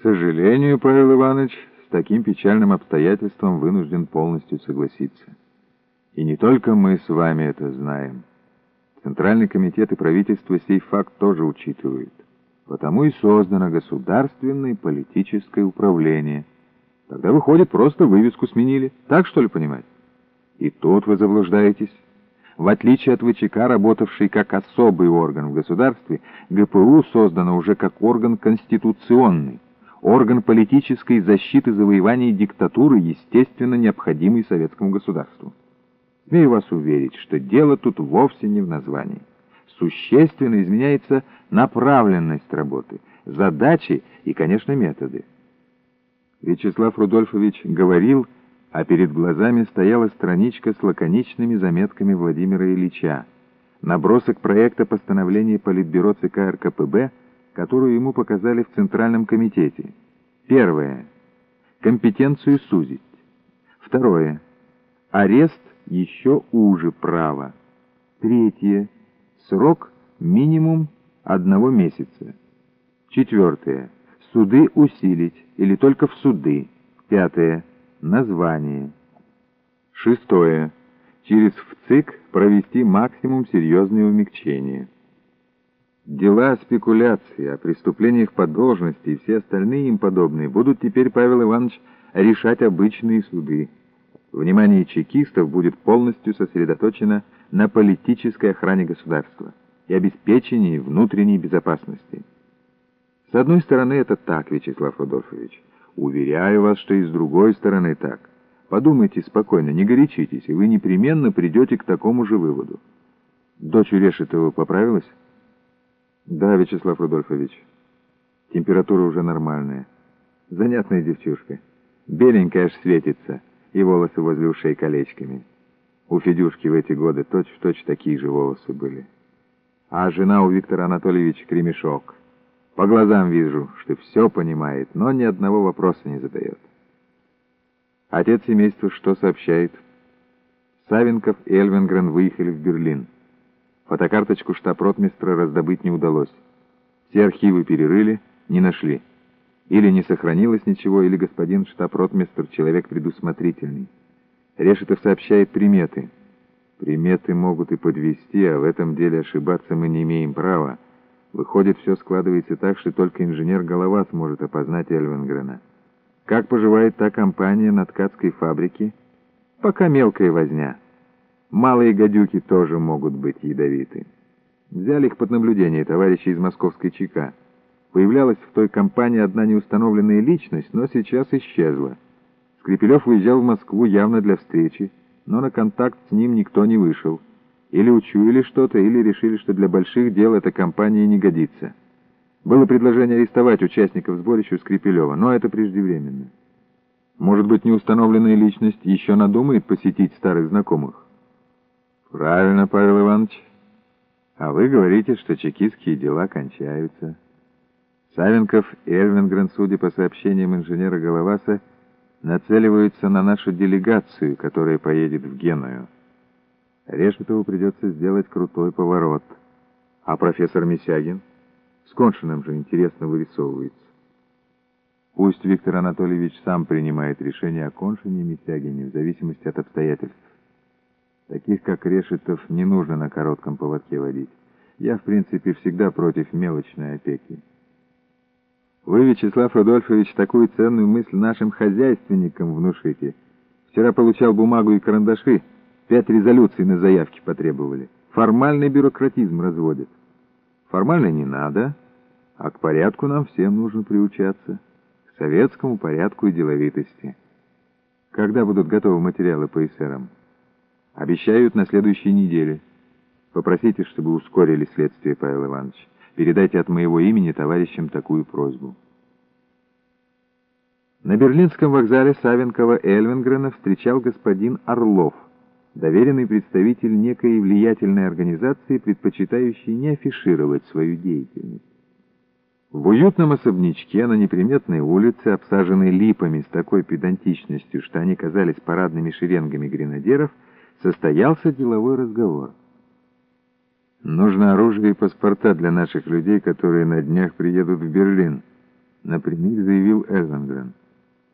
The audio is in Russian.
К сожалению, Павел Иванович, с таким печальным обстоятельством вынужден полностью согласиться. И не только мы с вами это знаем. Центральный комитет и правительство сей факт тоже учитывают. Потому и создано государственное политическое управление. Тогда, выходит, просто вывеску сменили. Так, что ли, понимать? И тут вы заблуждаетесь. В отличие от ВЧК, работавший как особый орган в государстве, ГПУ создано уже как орган конституционный, орган политической защиты завоеваний диктатуры, естественно необходимый советскому государству. Смею вас уверить, что дело тут вовсе не в названии. Существенно изменяется направленность работы, задачи и, конечно, методы. Вячеслав Рудольфович говорил, а перед глазами стояла страничка с лаконичными заметками Владимира Ильича, набросок проекта постановления Политбюро ЦК РКПБ, которую ему показали в Центральном комитете. Первое. Компетенцию сузить. Второе. Арест еще уже права. Третье. Срок минимум одного месяца. Четвертое. Суды усилить или только в суды. Пятое. Название. Шестое. Через ВЦИК провести максимум серьезные умягчения. Дела спекуляции, о преступлениях по должности и все остальные им подобные будут теперь, Павел Иванович, решать обычные суды. Внимание чекистов будет полностью сосредоточено на политической охране государства и обеспечении внутренней безопасности. С одной стороны, это так, Вячеслав Рудольфович. Уверяю вас, что и с другой стороны так. Подумайте спокойно, не горячитесь, и вы непременно придете к такому же выводу. Дочь Решетова поправилась? Да, Вячеслав Рудольфович. Температура уже нормальная. Занятная девчушка. Беленькая аж светится, и волосы возле ушей колечками. У Федюшки в эти годы точь-в-точь -точь такие же волосы были. А жена у Виктора Анатольевича кремешок. По глазам вижу, что все понимает, но ни одного вопроса не задает. Отец семейства что сообщает? Савенков и Эльвенгрен выехали в Берлин. Фотокарточку штаб-ротмистра раздобыть не удалось. Все архивы перерыли, не нашли. Или не сохранилось ничего, или господин штаб-ротмистр человек предусмотрительный. Решетов сообщает приметы. Приметы могут и подвести, а в этом деле ошибаться мы не имеем права. Выходит, все складывается так, что только инженер Голова сможет опознать Эльвенгрена. Как поживает та компания на ткацкой фабрике? Пока мелкая возня. Малые гадюки тоже могут быть ядовиты. Взяли их под наблюдение товарищи из московской ЧК. Появлялась в той компании одна неустановленная личность, но сейчас исчезла. Скрипелев уезжал в Москву явно для встречи, но на контакт с ним никто не вышел. Или учуяли что-то, или решили, что для больших дел эта компания не годится. Было предложение арестовать участников сборища Скрипелева, но это преждевременно. Может быть, неустановленная личность еще надумает посетить старых знакомых? Правильно, Павел Иванович. А вы говорите, что чекистские дела кончаются. Савенков и Эльвингрен, судя по сообщениям инженера Головаса, нацеливаются на нашу делегацию, которая поедет в Геную. Решетову придется сделать крутой поворот. А профессор Мисягин? С Коншиным же интересно вырисовывается. Пусть Виктор Анатольевич сам принимает решение о Коншине и Мисягине в зависимости от обстоятельств. Таких, как Решетов, не нужно на коротком поводке водить. Я, в принципе, всегда против мелочной опеки. Вы, Вячеслав Рудольфович, такую ценную мысль нашим хозяйственникам внушите. Вчера получал бумагу и карандаши, пять резолюций на заявки потребовали. Формальный бюрократизм разводит. Формально не надо, а к порядку нам всем нужно приучаться. К советскому порядку и деловитости. Когда будут готовы материалы по эсерам? Обещают на следующей неделе. Попросите, чтобы ускорили следствие, Павел Иванович. Передайте от моего имени товарищам такую просьбу. На Берлинском вокзале Савенкова Эльвенгрена встречал господин Орлов, доверенный представитель некой влиятельной организации, предпочитающей не афишировать свою деятельность. В уютном особнячке на неприметной улице, обсаженной липами с такой педантичностью, что они казались парадными шеренгами гренадеров, состоялся деловой разговор. Нужно оружие и паспорта для наших людей, которые на днях приедут в Берлин. Напрямик заявил Эзангрен.